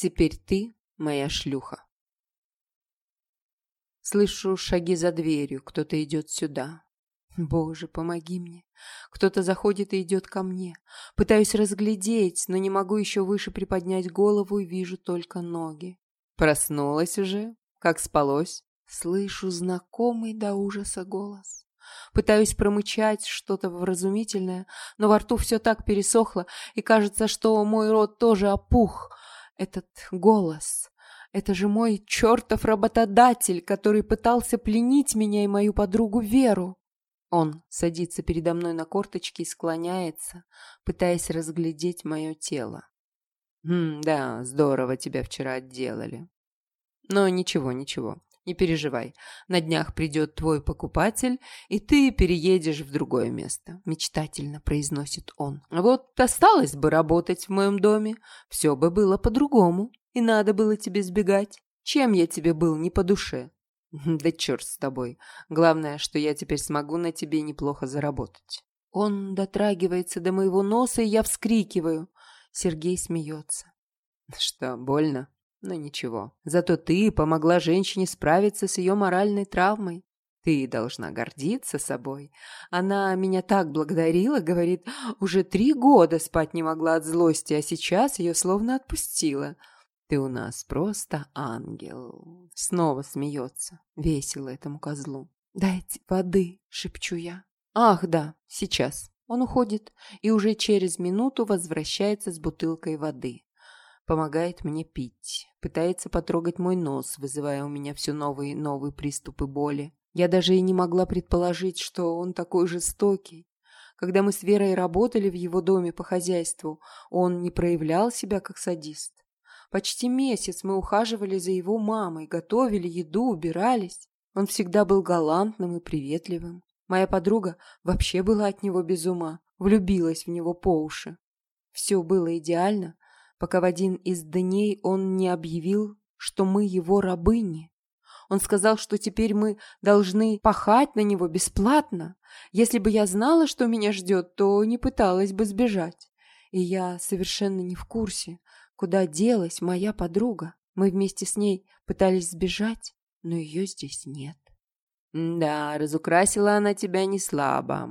Теперь ты моя шлюха. Слышу шаги за дверью, кто-то идет сюда. Боже, помоги мне. Кто-то заходит и идет ко мне. Пытаюсь разглядеть, но не могу еще выше приподнять голову и вижу только ноги. Проснулась уже? Как спалось? Слышу знакомый до ужаса голос. Пытаюсь промычать что-то вразумительное, но во рту все так пересохло, и кажется, что мой рот тоже опух. Этот голос. Это же мой чертов работодатель, который пытался пленить меня и мою подругу Веру. Он садится передо мной на корточки и склоняется, пытаясь разглядеть мое тело. «Хм, да, здорово тебя вчера отделали. Но ничего, ничего, не переживай. На днях придет твой покупатель, и ты переедешь в другое место», — мечтательно произносит он. «Вот осталось бы работать в моем доме, все бы было по-другому, и надо было тебе сбегать. Чем я тебе был не по душе?» Да черт с тобой. Главное, что я теперь смогу на тебе неплохо заработать. Он дотрагивается до моего носа, и я вскрикиваю. Сергей смеется. Что, больно? Но ничего. Зато ты помогла женщине справиться с ее моральной травмой. Ты должна гордиться собой. Она меня так благодарила, говорит, уже три года спать не могла от злости, а сейчас ее словно отпустила. Ты у нас просто ангел. Снова смеется. Весело этому козлу. Дайте воды, шепчу я. Ах, да, сейчас. Он уходит и уже через минуту возвращается с бутылкой воды. Помогает мне пить. Пытается потрогать мой нос, вызывая у меня все новые и новые приступы боли. Я даже и не могла предположить, что он такой жестокий. Когда мы с Верой работали в его доме по хозяйству, он не проявлял себя как садист. Почти месяц мы ухаживали за его мамой, готовили еду, убирались. Он всегда был галантным и приветливым. Моя подруга вообще была от него без ума, влюбилась в него по уши. Все было идеально, пока в один из дней он не объявил, что мы его рабыни. Он сказал, что теперь мы должны пахать на него бесплатно. Если бы я знала, что меня ждет, то не пыталась бы сбежать. И я совершенно не в курсе, Куда делась моя подруга? Мы вместе с ней пытались сбежать, но ее здесь нет. Да, разукрасила она тебя не слабо.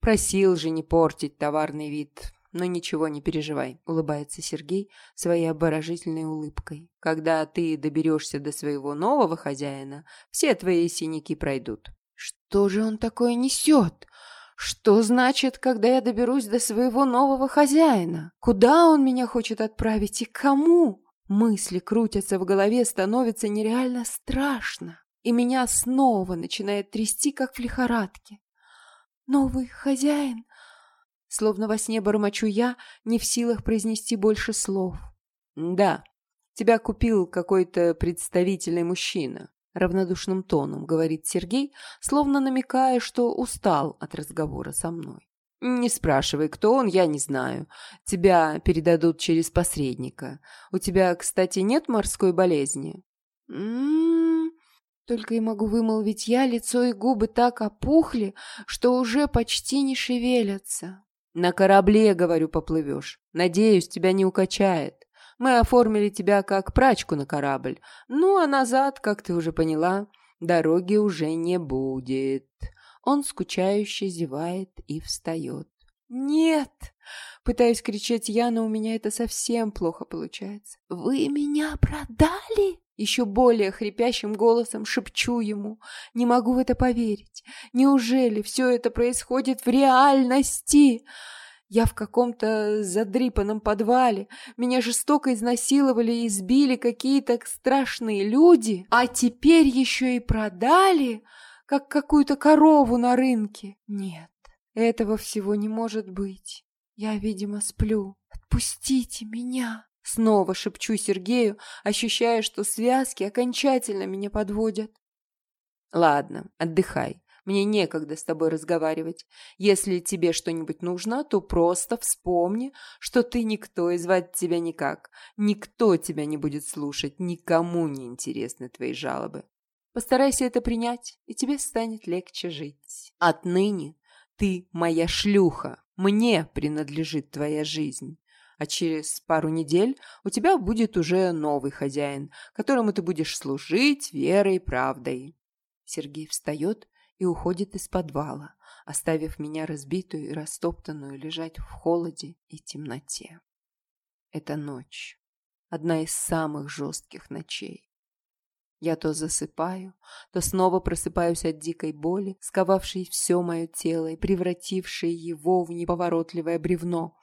Просил же не портить товарный вид. Но ничего, не переживай, улыбается Сергей своей обворожительной улыбкой. Когда ты доберешься до своего нового хозяина, все твои синяки пройдут. Что же он такое несет? Что значит, когда я доберусь до своего нового хозяина? Куда он меня хочет отправить и кому? Мысли крутятся в голове, становится нереально страшно. И меня снова начинает трясти, как в лихорадке. Новый хозяин? Словно во сне бормочу я, не в силах произнести больше слов. Да, тебя купил какой-то представительный мужчина равнодушным тоном говорит Сергей, словно намекая, что устал от разговора со мной. «Не спрашивай, кто он, я не знаю. Тебя передадут через посредника. У тебя, кстати, нет морской болезни?» «М-м-м...» Только и могу вымолвить я, лицо и губы так опухли, что уже почти не шевелятся. «На корабле, говорю, поплывешь. Надеюсь, тебя не укачает. Мы оформили тебя как прачку на корабль. Ну, а назад, как ты уже поняла, дороги уже не будет». Он скучающе зевает и встает. «Нет!» — пытаюсь кричать я, но у меня это совсем плохо получается. «Вы меня продали?» Еще более хрипящим голосом шепчу ему. Не могу в это поверить. Неужели все это происходит в реальности?» Я в каком-то задрипанном подвале. Меня жестоко изнасиловали и избили какие-то страшные люди. А теперь еще и продали, как какую-то корову на рынке. Нет, этого всего не может быть. Я, видимо, сплю. Отпустите меня. Снова шепчу Сергею, ощущая, что связки окончательно меня подводят. Ладно, отдыхай. Мне некогда с тобой разговаривать. Если тебе что-нибудь нужно, то просто вспомни, что ты никто и звать тебя никак. Никто тебя не будет слушать, никому не интересны твои жалобы. Постарайся это принять, и тебе станет легче жить. Отныне ты моя шлюха. Мне принадлежит твоя жизнь. А через пару недель у тебя будет уже новый хозяин, которому ты будешь служить верой и правдой. Сергей встает и уходит из подвала, оставив меня разбитую и растоптанную лежать в холоде и темноте. Это ночь. Одна из самых жестких ночей. Я то засыпаю, то снова просыпаюсь от дикой боли, сковавшей все мое тело и превратившей его в неповоротливое бревно.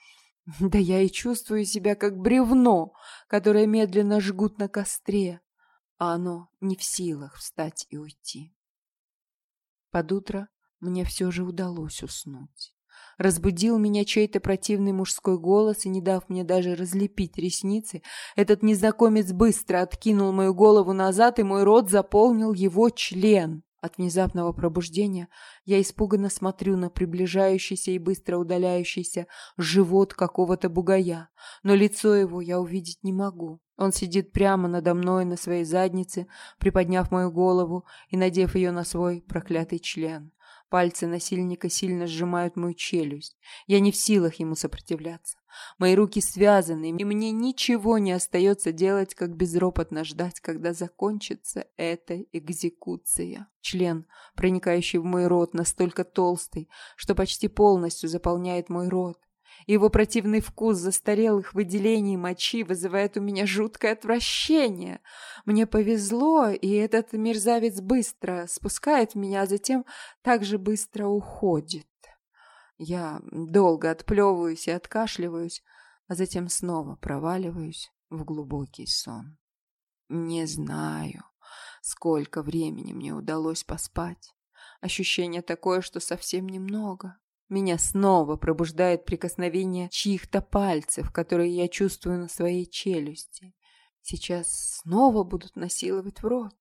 Да я и чувствую себя как бревно, которое медленно жгут на костре, а оно не в силах встать и уйти. Под утро мне все же удалось уснуть. Разбудил меня чей-то противный мужской голос, и, не дав мне даже разлепить ресницы, этот незнакомец быстро откинул мою голову назад, и мой рот заполнил его член. От внезапного пробуждения я испуганно смотрю на приближающийся и быстро удаляющийся живот какого-то бугая, но лицо его я увидеть не могу. Он сидит прямо надо мной на своей заднице, приподняв мою голову и надев ее на свой проклятый член. Пальцы насильника сильно сжимают мою челюсть. Я не в силах ему сопротивляться. Мои руки связаны, и мне ничего не остается делать, как безропотно ждать, когда закончится эта экзекуция. Член, проникающий в мой рот, настолько толстый, что почти полностью заполняет мой рот. Его противный вкус застарелых выделений мочи вызывает у меня жуткое отвращение. Мне повезло, и этот мерзавец быстро спускает меня, а затем также быстро уходит. Я долго отплевываюсь и откашливаюсь, а затем снова проваливаюсь в глубокий сон. Не знаю, сколько времени мне удалось поспать. Ощущение такое, что совсем немного. Меня снова пробуждает прикосновение чьих-то пальцев, которые я чувствую на своей челюсти. Сейчас снова будут насиловать в рот.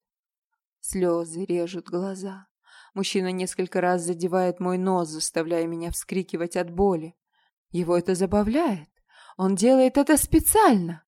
Слезы режут глаза. Мужчина несколько раз задевает мой нос, заставляя меня вскрикивать от боли. Его это забавляет. Он делает это специально.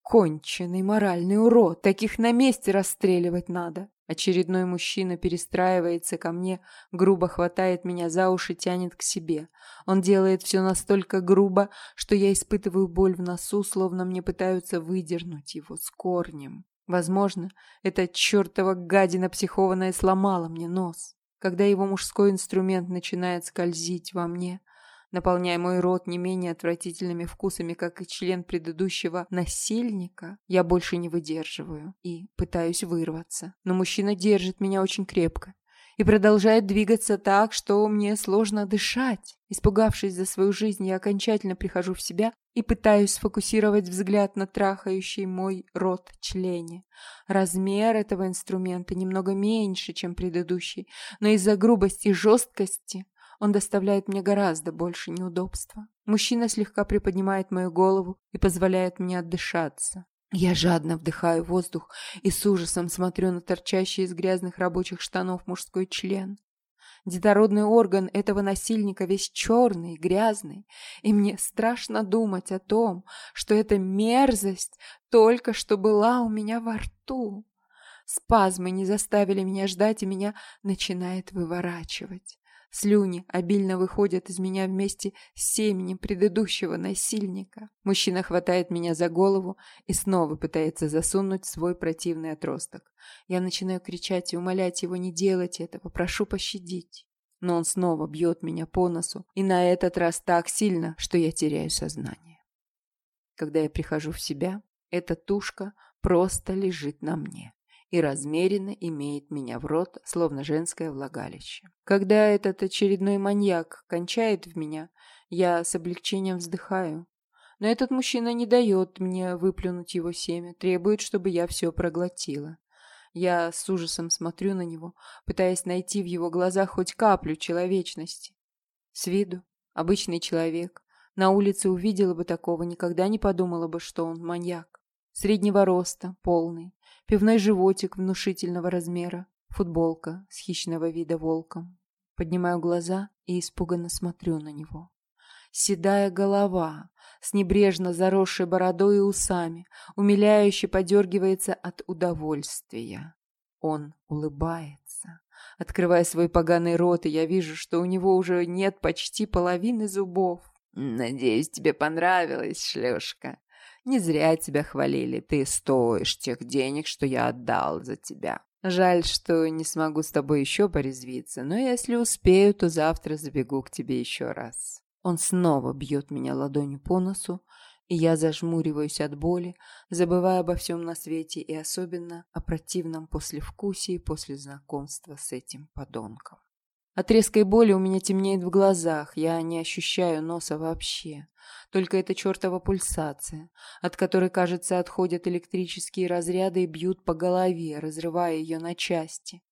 Конченый моральный урод. Таких на месте расстреливать надо. Очередной мужчина перестраивается ко мне, грубо хватает меня за уши, тянет к себе. Он делает все настолько грубо, что я испытываю боль в носу, словно мне пытаются выдернуть его с корнем. Возможно, эта чертова гадина психованная сломала мне нос. Когда его мужской инструмент начинает скользить во мне, наполняя мой рот не менее отвратительными вкусами, как и член предыдущего насильника, я больше не выдерживаю и пытаюсь вырваться. Но мужчина держит меня очень крепко и продолжает двигаться так, что мне сложно дышать. Испугавшись за свою жизнь, я окончательно прихожу в себя и пытаюсь сфокусировать взгляд на трахающий мой рот члене. Размер этого инструмента немного меньше, чем предыдущий, но из-за грубости и жесткости он доставляет мне гораздо больше неудобства. Мужчина слегка приподнимает мою голову и позволяет мне отдышаться. Я жадно вдыхаю воздух и с ужасом смотрю на торчащий из грязных рабочих штанов мужской член. Детородный орган этого насильника весь черный, грязный, и мне страшно думать о том, что эта мерзость только что была у меня во рту. Спазмы не заставили меня ждать, и меня начинает выворачивать. Слюни обильно выходят из меня вместе с семенем предыдущего насильника. Мужчина хватает меня за голову и снова пытается засунуть свой противный отросток. Я начинаю кричать и умолять его не делать этого, прошу пощадить. Но он снова бьет меня по носу, и на этот раз так сильно, что я теряю сознание. Когда я прихожу в себя, эта тушка просто лежит на мне и размеренно имеет меня в рот, словно женское влагалище. Когда этот очередной маньяк кончает в меня, я с облегчением вздыхаю. Но этот мужчина не дает мне выплюнуть его семя, требует, чтобы я все проглотила. Я с ужасом смотрю на него, пытаясь найти в его глазах хоть каплю человечности. С виду обычный человек. На улице увидела бы такого, никогда не подумала бы, что он маньяк. Среднего роста, полный, пивной животик внушительного размера, футболка с хищного вида волком. Поднимаю глаза и испуганно смотрю на него. Седая голова, с небрежно заросшей бородой и усами, умиляюще подергивается от удовольствия. Он улыбается. Открывая свой поганый рот, и я вижу, что у него уже нет почти половины зубов. «Надеюсь, тебе понравилось, шлюшка. Не зря тебя хвалили, ты стоишь тех денег, что я отдал за тебя. Жаль, что не смогу с тобой еще порезвиться, но если успею, то завтра забегу к тебе еще раз». Он снова бьет меня ладонью по носу, и я зажмуриваюсь от боли, забывая обо всем на свете и особенно о противном послевкусии после знакомства с этим подонком. От резкой боли у меня темнеет в глазах, я не ощущаю носа вообще. Только эта чертова пульсация, от которой, кажется, отходят электрические разряды и бьют по голове, разрывая ее на части.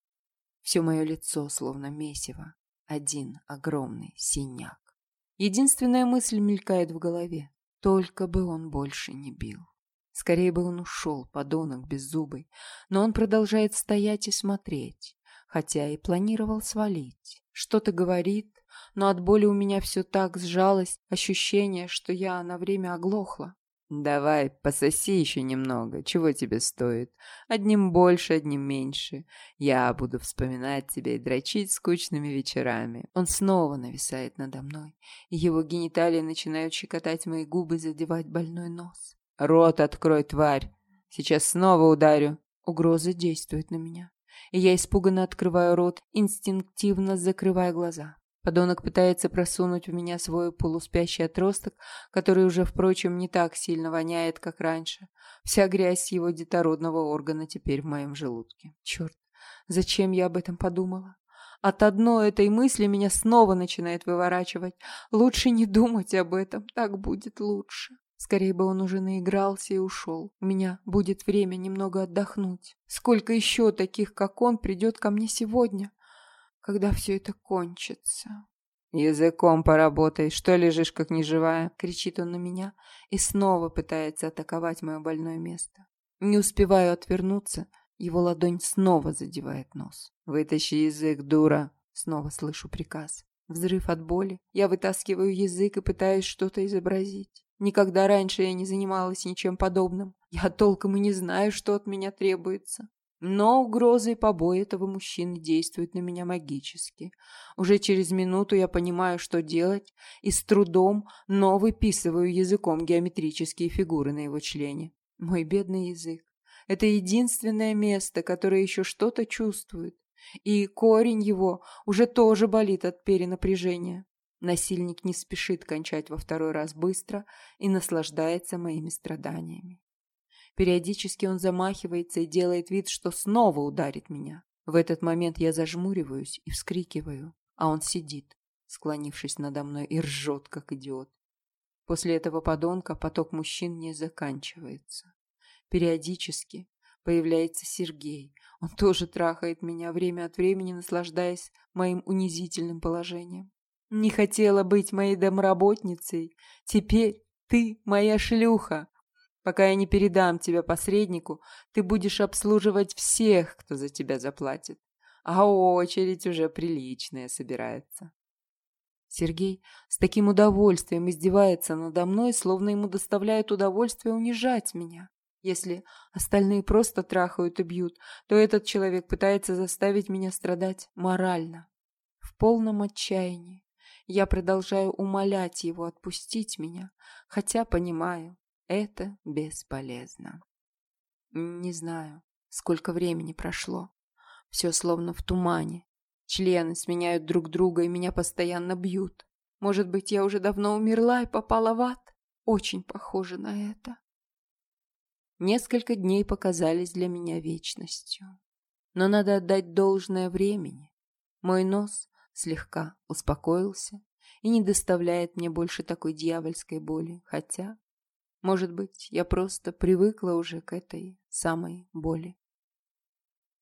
Все мое лицо словно месиво, один огромный синяк. Единственная мысль мелькает в голове. Только бы он больше не бил. Скорее бы он ушел, подонок беззубый, но он продолжает стоять и смотреть хотя и планировал свалить. Что-то говорит, но от боли у меня все так сжалось, ощущение, что я на время оглохла. «Давай, пососи еще немного, чего тебе стоит? Одним больше, одним меньше. Я буду вспоминать тебя и дрочить скучными вечерами». Он снова нависает надо мной, и его гениталии начинают щекотать мои губы, задевать больной нос. «Рот открой, тварь! Сейчас снова ударю!» Угроза действует на меня и я испуганно открываю рот, инстинктивно закрывая глаза. Подонок пытается просунуть в меня свой полуспящий отросток, который уже, впрочем, не так сильно воняет, как раньше. Вся грязь его детородного органа теперь в моем желудке. Черт, зачем я об этом подумала? От одной этой мысли меня снова начинает выворачивать. Лучше не думать об этом, так будет лучше. Скорее бы он уже наигрался и ушел. У меня будет время немного отдохнуть. Сколько еще таких, как он, придет ко мне сегодня, когда все это кончится? «Языком поработай, что лежишь, как неживая?» — кричит он на меня и снова пытается атаковать мое больное место. Не успеваю отвернуться, его ладонь снова задевает нос. «Вытащи язык, дура!» — снова слышу приказ. Взрыв от боли. Я вытаскиваю язык и пытаюсь что-то изобразить. Никогда раньше я не занималась ничем подобным. Я толком и не знаю, что от меня требуется. Но угрозы и побои этого мужчины действуют на меня магически. Уже через минуту я понимаю, что делать, и с трудом, но выписываю языком геометрические фигуры на его члене. Мой бедный язык. Это единственное место, которое еще что-то чувствует. И корень его уже тоже болит от перенапряжения. Насильник не спешит кончать во второй раз быстро и наслаждается моими страданиями. Периодически он замахивается и делает вид, что снова ударит меня. В этот момент я зажмуриваюсь и вскрикиваю, а он сидит, склонившись надо мной, и ржет, как идиот. После этого подонка поток мужчин не заканчивается. Периодически появляется Сергей. Он тоже трахает меня время от времени, наслаждаясь моим унизительным положением. Не хотела быть моей домработницей. Теперь ты моя шлюха. Пока я не передам тебя посреднику, ты будешь обслуживать всех, кто за тебя заплатит. А очередь уже приличная собирается. Сергей с таким удовольствием издевается надо мной, словно ему доставляет удовольствие унижать меня. Если остальные просто трахают и бьют, то этот человек пытается заставить меня страдать морально. В полном отчаянии. Я продолжаю умолять его отпустить меня, хотя понимаю, это бесполезно. Не знаю, сколько времени прошло. Все словно в тумане. Члены сменяют друг друга и меня постоянно бьют. Может быть, я уже давно умерла и попала в ад? Очень похоже на это. Несколько дней показались для меня вечностью. Но надо отдать должное времени. Мой нос слегка успокоился и не доставляет мне больше такой дьявольской боли, хотя, может быть, я просто привыкла уже к этой самой боли.